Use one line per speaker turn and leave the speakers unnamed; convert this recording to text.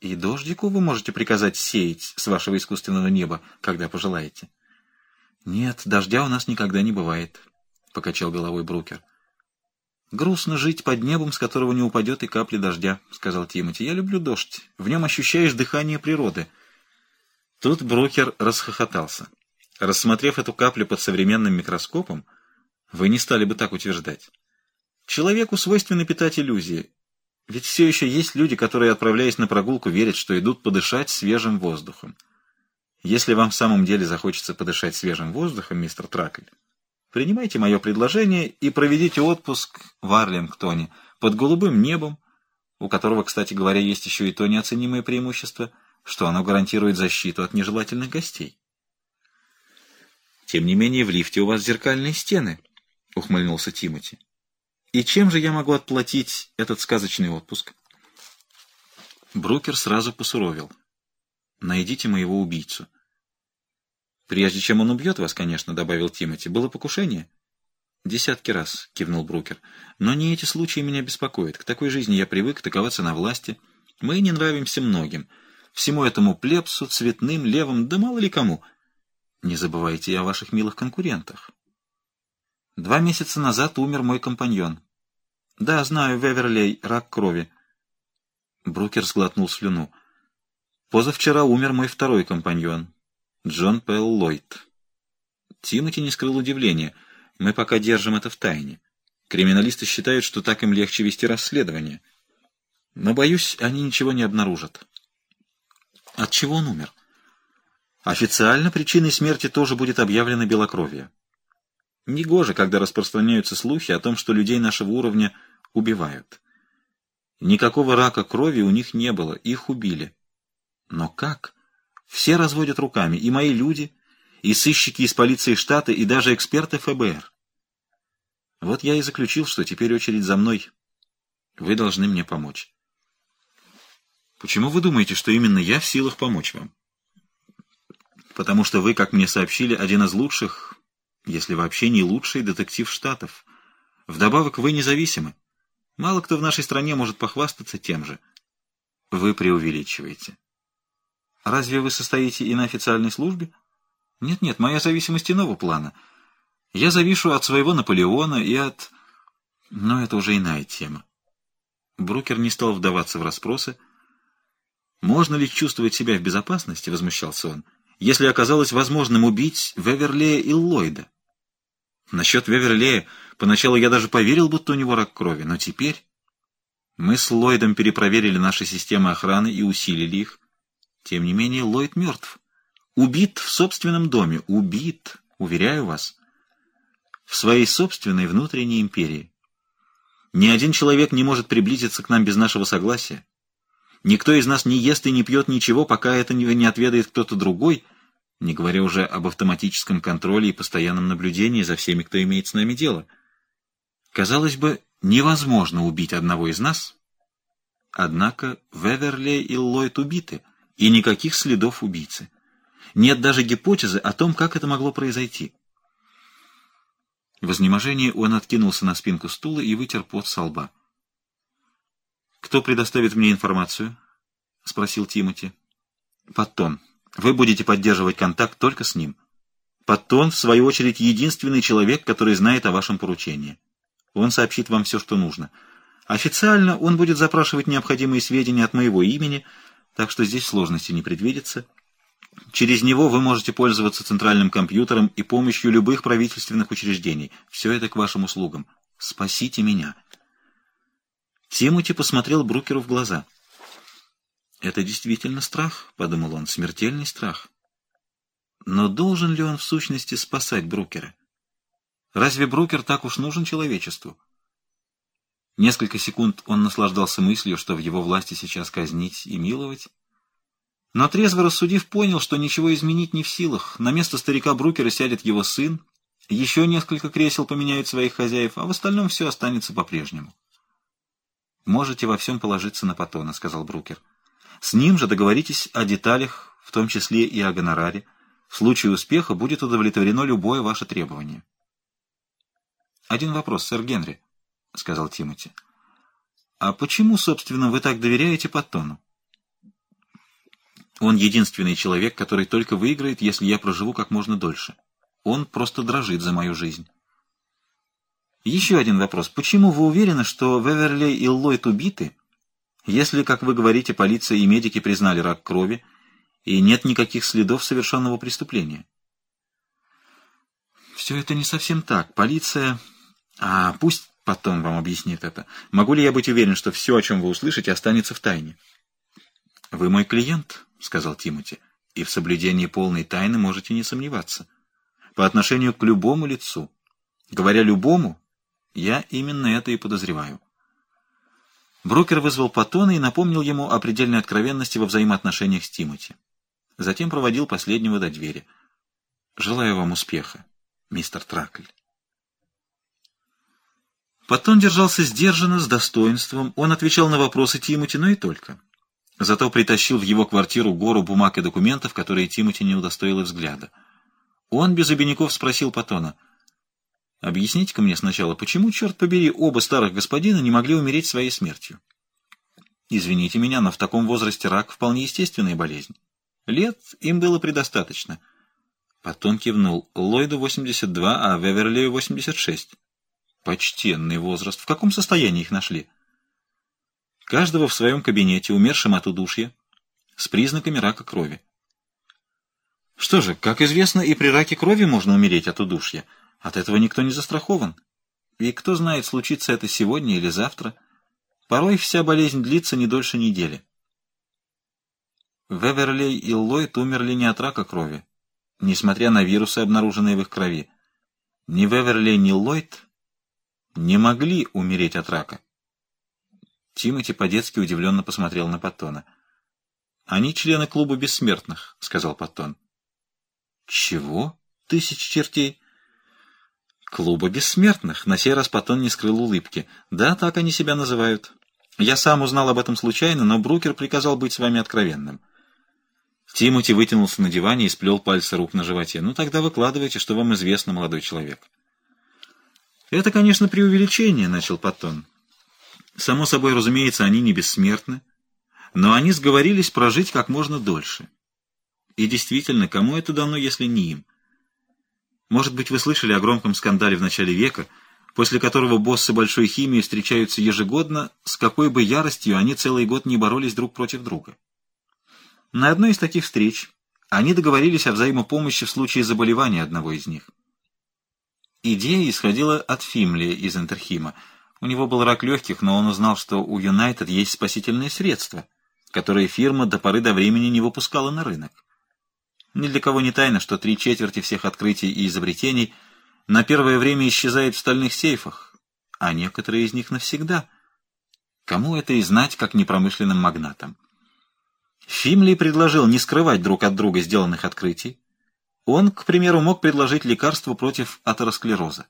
И дождику вы можете приказать сеять с вашего искусственного неба, когда пожелаете. Нет, дождя у нас никогда не бывает, — покачал головой Брукер. «Грустно жить под небом, с которого не упадет и капли дождя», — сказал Тимоти. «Я люблю дождь. В нем ощущаешь дыхание природы». Тут Брукер расхохотался. Рассмотрев эту каплю под современным микроскопом, вы не стали бы так утверждать. Человеку свойственно питать иллюзии, ведь все еще есть люди, которые, отправляясь на прогулку, верят, что идут подышать свежим воздухом. Если вам в самом деле захочется подышать свежим воздухом, мистер Тракль, принимайте мое предложение и проведите отпуск в Арлингтоне под голубым небом, у которого, кстати говоря, есть еще и то неоценимое преимущество, что оно гарантирует защиту от нежелательных гостей. Тем не менее, в лифте у вас зеркальные стены, — ухмыльнулся Тимоти. И чем же я могу отплатить этот сказочный отпуск? Брукер сразу посуровил. Найдите моего убийцу. Прежде чем он убьет вас, конечно, добавил Тимоти, было покушение. Десятки раз, кивнул Брукер. Но не эти случаи меня беспокоят. К такой жизни я привык, таковаться на власти. Мы не нравимся многим. Всему этому плебсу, цветным, левым, да мало ли кому. Не забывайте и о ваших милых конкурентах. Два месяца назад умер мой компаньон. Да, знаю, Веверлей, рак крови. Брукер сглотнул слюну. Позавчера умер мой второй компаньон, Джон Пэл Ллойд. Тимоти не скрыл удивления. Мы пока держим это в тайне. Криминалисты считают, что так им легче вести расследование. Но, боюсь, они ничего не обнаружат. От чего он умер? Официально причиной смерти тоже будет объявлено белокровие. Негоже, когда распространяются слухи о том, что людей нашего уровня убивают. Никакого рака крови у них не было, их убили. Но как? Все разводят руками, и мои люди, и сыщики из полиции штата, и даже эксперты ФБР. Вот я и заключил, что теперь очередь за мной. Вы должны мне помочь. Почему вы думаете, что именно я в силах помочь вам? Потому что вы, как мне сообщили, один из лучших если вообще не лучший детектив Штатов. Вдобавок вы независимы. Мало кто в нашей стране может похвастаться тем же. Вы преувеличиваете. Разве вы состоите и на официальной службе? Нет-нет, моя зависимость иного плана. Я завишу от своего Наполеона и от... Но это уже иная тема. Брукер не стал вдаваться в расспросы. «Можно ли чувствовать себя в безопасности?» — возмущался он. «Если оказалось возможным убить Веверлея и Ллойда?» Насчет Веверлея поначалу я даже поверил, будто у него рак крови, но теперь... Мы с Ллойдом перепроверили наши системы охраны и усилили их. Тем не менее, Ллойд мертв. Убит в собственном доме. Убит, уверяю вас. В своей собственной внутренней империи. Ни один человек не может приблизиться к нам без нашего согласия. Никто из нас не ест и не пьет ничего, пока это не отведает кто-то другой — не говоря уже об автоматическом контроле и постоянном наблюдении за всеми, кто имеет с нами дело. Казалось бы, невозможно убить одного из нас, однако Веверли и Ллойд убиты, и никаких следов убийцы. Нет даже гипотезы о том, как это могло произойти. В изнеможении он откинулся на спинку стула и вытер пот со лба. «Кто предоставит мне информацию?» — спросил Тимоти. «Потом», вы будете поддерживать контакт только с ним. Паттон, в свою очередь, единственный человек, который знает о вашем поручении. Он сообщит вам все, что нужно. Официально он будет запрашивать необходимые сведения от моего имени, так что здесь сложности не предвидится. Через него вы можете пользоваться центральным компьютером и помощью любых правительственных учреждений. Все это к вашим услугам. Спасите меня. Тимоти посмотрел Брукеру в глаза — это действительно страх, — подумал он, — смертельный страх. Но должен ли он в сущности спасать Брукера? Разве Брукер так уж нужен человечеству? Несколько секунд он наслаждался мыслью, что в его власти сейчас казнить и миловать. Но трезво рассудив, понял, что ничего изменить не в силах. На место старика Брукера сядет его сын, еще несколько кресел поменяют своих хозяев, а в остальном все останется по-прежнему. «Можете во всем положиться на Патона», — сказал Брукер. С ним же договоритесь о деталях, в том числе и о гонораре. В случае успеха будет удовлетворено любое ваше требование. «Один вопрос, сэр Генри», — сказал Тимоти. «А почему, собственно, вы так доверяете Паттону?» Он единственный человек, который только выиграет, если я проживу как можно дольше. Он просто дрожит за мою жизнь. Еще один вопрос. Почему вы уверены, что Веверли и Ллойд убиты, если, как вы говорите, полиция и медики признали рак крови, и нет никаких следов совершенного преступления? Все это не совсем так. Полиция... А пусть потом вам объяснит это. Могу ли я быть уверен, что все, о чем вы услышите, останется в тайне? Вы мой клиент, — сказал Тимоти, — и в соблюдении полной тайны можете не сомневаться. По отношению к любому лицу. Говоря любому, я именно это и подозреваю. Брокер вызвал Патона и напомнил ему о предельной откровенности во взаимоотношениях с Тимоти. Затем проводил последнего до двери. «Желаю вам успеха, мистер Тракль». Патон держался сдержанно, с достоинством. Он отвечал на вопросы Тимоти, но и только. Зато притащил в его квартиру гору бумаг и документов, которые Тимоти не удостоил взгляда. Он без обиняков спросил Патона, «Объясните-ка мне сначала, почему, черт побери, оба старых господина не могли умереть своей смертью?» «Извините меня, но в таком возрасте рак вполне естественная болезнь. Лет им было предостаточно». Патон кивнул. «Ллойду 82, а Веверлею 86». «Почтенный возраст. В каком состоянии их нашли?» Каждого в своем кабинете, умершим от удушья, с признаками рака крови. Что же, как известно, и при раке крови можно умереть от удушья. От этого никто не застрахован. И кто знает, случится это сегодня или завтра. Порой вся болезнь длится не дольше недели. Веверлей и Ллойд умерли не от рака крови, несмотря на вирусы, обнаруженные в их крови. Ни Веверлей, ни Ллойд не могли умереть от рака. Тимати по-детски удивленно посмотрел на Паттона. «Они члены клуба бессмертных», — сказал Паттон. «Чего? Тысяч чертей?» «Клуба бессмертных», — на сей раз Паттон не скрыл улыбки. «Да, так они себя называют. Я сам узнал об этом случайно, но Брукер приказал быть с вами откровенным». Тимоти вытянулся на диване и сплел пальцы рук на животе. «Ну, тогда выкладывайте, что вам известно, молодой человек». «Это, конечно, преувеличение», — начал Паттон. Само собой, разумеется, они не бессмертны, но они сговорились прожить как можно дольше. И действительно, кому это дано, если не им? Может быть, вы слышали о громком скандале в начале века, после которого боссы большой химии встречаются ежегодно, с какой бы яростью они целый год не боролись друг против друга. На одной из таких встреч они договорились о взаимопомощи в случае заболевания одного из них. Идея исходила от Фимли из Интерхима, у него был рак легких, но он узнал, что у Юнайтед есть спасительные средства, которые фирма до поры до времени не выпускала на рынок. Ни для кого не тайно, что три четверти всех открытий и изобретений на первое время исчезают в стальных сейфах, а некоторые из них навсегда. Кому это и знать, как непромышленным магнатам? Фимли предложил не скрывать друг от друга сделанных открытий. Он, к примеру, мог предложить лекарство против атеросклероза.